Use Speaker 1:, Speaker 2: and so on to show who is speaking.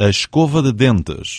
Speaker 1: a escova de dentes.